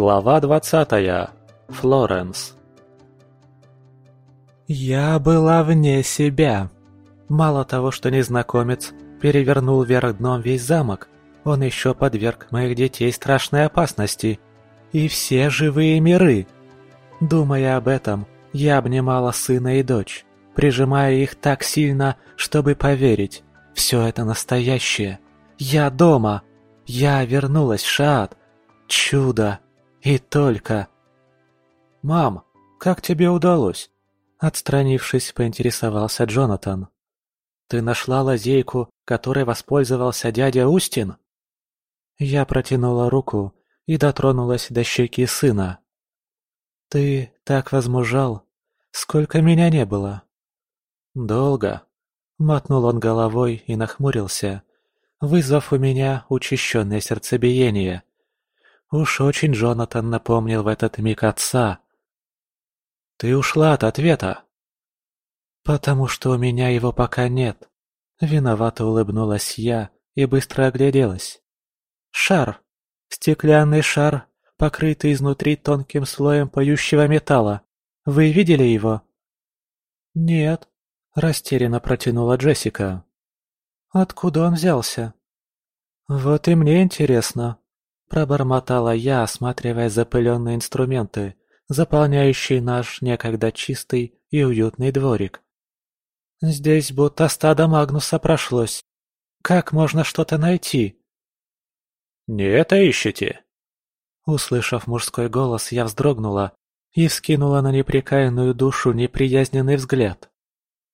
Глава двадцатая. Флоренс. Я была вне себя. Мало того, что незнакомец перевернул вверх дном весь замок, он еще подверг моих детей страшной опасности. И все живые миры. Думая об этом, я обнимала сына и дочь, прижимая их так сильно, чтобы поверить. Все это настоящее. Я дома. Я вернулась в Шаат. Чудо. И только. «Мам, как тебе удалось?» Отстранившись, поинтересовался Джонатан. «Ты нашла лазейку, которой воспользовался дядя Устин?» Я протянула руку и дотронулась до щеки сына. «Ты так возмужал. Сколько меня не было?» «Долго», — мотнул он головой и нахмурился, вызвав у меня учащенное сердцебиение. Уж очень Джонатан напомнил в этот миг отца. «Ты ушла от ответа!» «Потому что у меня его пока нет», — виновато улыбнулась я и быстро огляделась. «Шар! Стеклянный шар, покрытый изнутри тонким слоем поющего металла. Вы видели его?» «Нет», — растерянно протянула Джессика. «Откуда он взялся?» «Вот и мне интересно», Пробормотала я, осматривая запыленные инструменты, заполняющие наш некогда чистый и уютный дворик. Здесь будто стадо Магнуса прошлось. Как можно что-то найти? «Не это ищете?» Услышав мужской голос, я вздрогнула и вскинула на непрекаянную душу неприязненный взгляд.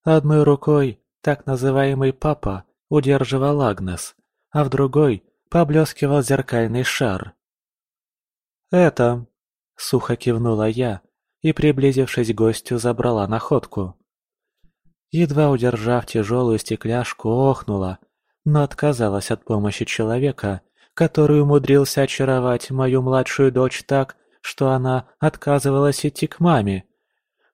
Одной рукой так называемый папа удерживал Агнес, а в другой поблескивал зеркальный шар. «Это...» — сухо кивнула я и, приблизившись к гостю, забрала находку. Едва удержав тяжелую стекляшку, охнула, но отказалась от помощи человека, который умудрился очаровать мою младшую дочь так, что она отказывалась идти к маме.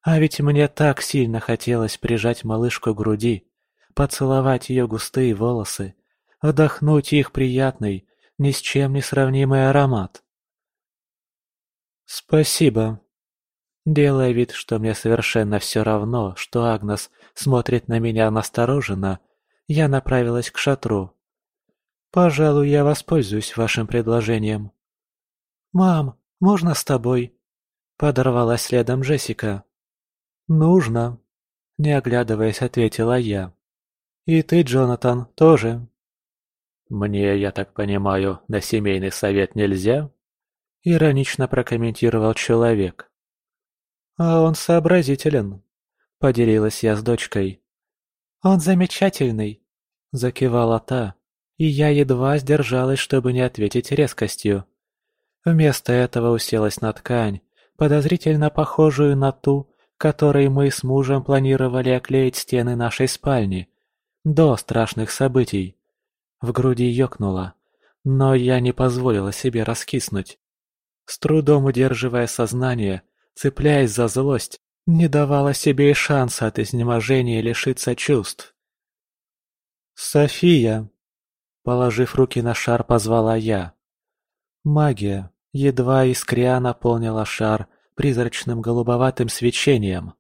А ведь мне так сильно хотелось прижать малышку к груди, поцеловать ее густые волосы, вдохнуть их приятный, ни с чем не сравнимый аромат. «Спасибо», Делая вид, что мне совершенно все равно, что Агнес смотрит на меня настороженно, я направилась к шатру. «Пожалуй, я воспользуюсь вашим предложением». «Мам, можно с тобой?» Подорвалась следом Джессика. «Нужно», — не оглядываясь, ответила я. «И ты, Джонатан, тоже». «Мне, я так понимаю, на семейный совет нельзя?» — иронично прокомментировал человек. «А он сообразителен», — поделилась я с дочкой. «Он замечательный», — закивала та, и я едва сдержалась, чтобы не ответить резкостью. Вместо этого уселась на ткань, подозрительно похожую на ту, которой мы с мужем планировали оклеить стены нашей спальни, до страшных событий. В груди ёкнуло, но я не позволила себе раскиснуть. С трудом удерживая сознание, цепляясь за злость, не давала себе и шанса от изнеможения лишиться чувств. «София!» Положив руки на шар, позвала я. Магия, едва искря, наполнила шар призрачным голубоватым свечением.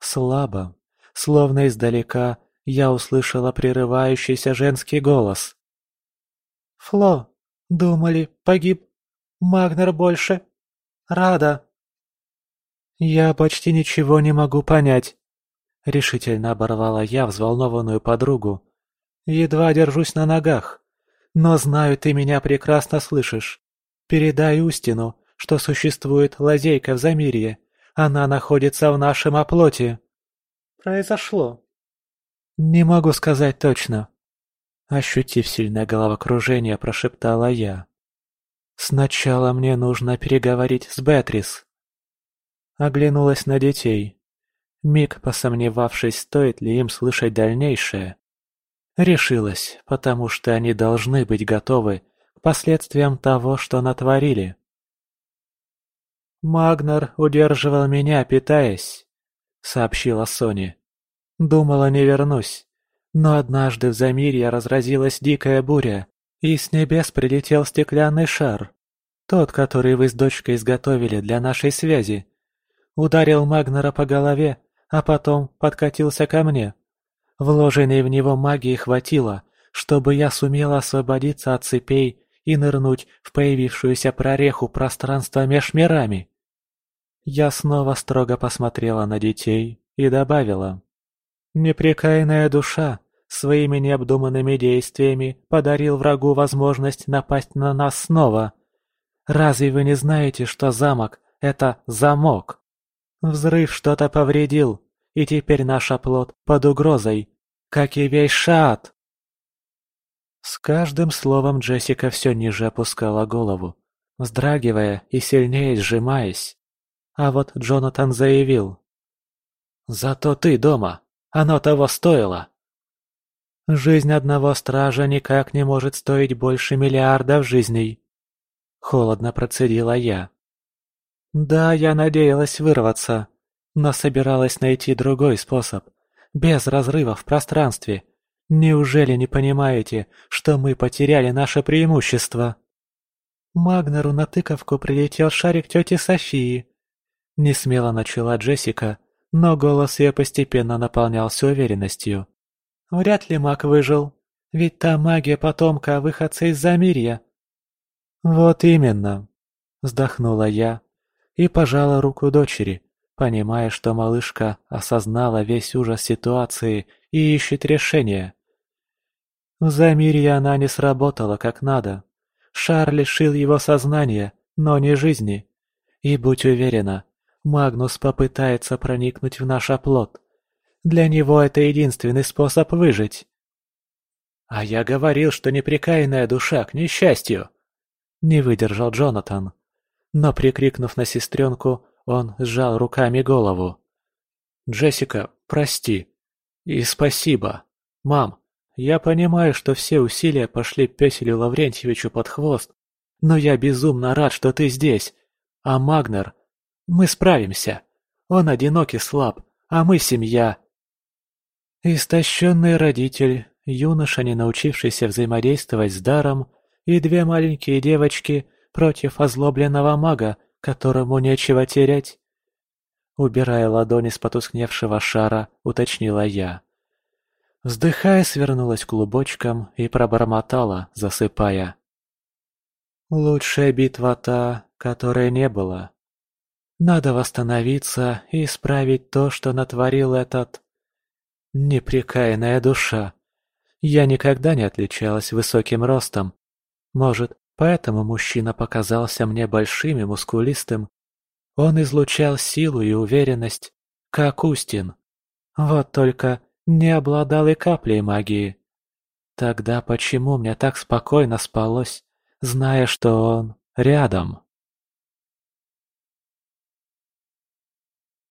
Слабо, словно издалека, я услышала прерывающийся женский голос. «Фло, думали, погиб. Магнер больше. Рада». «Я почти ничего не могу понять», — решительно оборвала я взволнованную подругу. «Едва держусь на ногах. Но знаю, ты меня прекрасно слышишь. Передай Устину, что существует лазейка в Замирье. Она находится в нашем оплоте». «Произошло», «Не могу сказать точно», — ощутив сильное головокружение, прошептала я. «Сначала мне нужно переговорить с Бетрис». Оглянулась на детей. Миг посомневавшись, стоит ли им слышать дальнейшее. Решилась, потому что они должны быть готовы к последствиям того, что натворили. «Магнар удерживал меня, питаясь», — сообщила Сони. Думала, не вернусь. Но однажды в Замирье разразилась дикая буря, и с небес прилетел стеклянный шар. Тот, который вы с дочкой изготовили для нашей связи. Ударил Магнера по голове, а потом подкатился ко мне. Вложенной в него магии хватило, чтобы я сумела освободиться от цепей и нырнуть в появившуюся прореху пространства меж мирами. Я снова строго посмотрела на детей и добавила. «Непрекаянная душа своими необдуманными действиями подарил врагу возможность напасть на нас снова. Разве вы не знаете, что замок — это замок? Взрыв что-то повредил, и теперь наш оплот под угрозой, как и весь Шаат. С каждым словом Джессика все ниже опускала голову, вздрагивая и сильнее сжимаясь. А вот Джонатан заявил. «Зато ты дома. Оно того стоило». «Жизнь одного стража никак не может стоить больше миллиардов жизней», — холодно процедила я. «Да, я надеялась вырваться, но собиралась найти другой способ, без разрыва в пространстве. Неужели не понимаете, что мы потеряли наше преимущество?» Магнеру на тыковку прилетел шарик тети Софии. Несмело начала Джессика, но голос ее постепенно наполнялся уверенностью. Вряд ли маг выжил, ведь та магия потомка выходца из Замирья. Вот именно, вздохнула я и пожала руку дочери, понимая, что малышка осознала весь ужас ситуации и ищет решение. В Замирье она не сработала как надо. Шар лишил его сознания, но не жизни. И будь уверена, Магнус попытается проникнуть в наш оплот. Для него это единственный способ выжить. А я говорил, что непрекаянная душа к несчастью. Не выдержал Джонатан. Но прикрикнув на сестренку, он сжал руками голову. «Джессика, прости. И спасибо. Мам, я понимаю, что все усилия пошли Песелю Лаврентьевичу под хвост, но я безумно рад, что ты здесь. А Магнер... Мы справимся. Он одинок и слаб, а мы семья. Истощенный родитель, юноша, не научившийся взаимодействовать с даром, и две маленькие девочки против озлобленного мага, которому нечего терять. Убирая ладони с потускневшего шара, уточнила я. Вздыхая, свернулась клубочком и пробормотала, засыпая. Лучшая битва та, которой не было. Надо восстановиться и исправить то, что натворил этот Непрекаянная душа. Я никогда не отличалась высоким ростом. Может, поэтому мужчина показался мне большим и мускулистым. Он излучал силу и уверенность, как Устин. Вот только не обладал и каплей магии. Тогда почему мне так спокойно спалось, зная, что он рядом?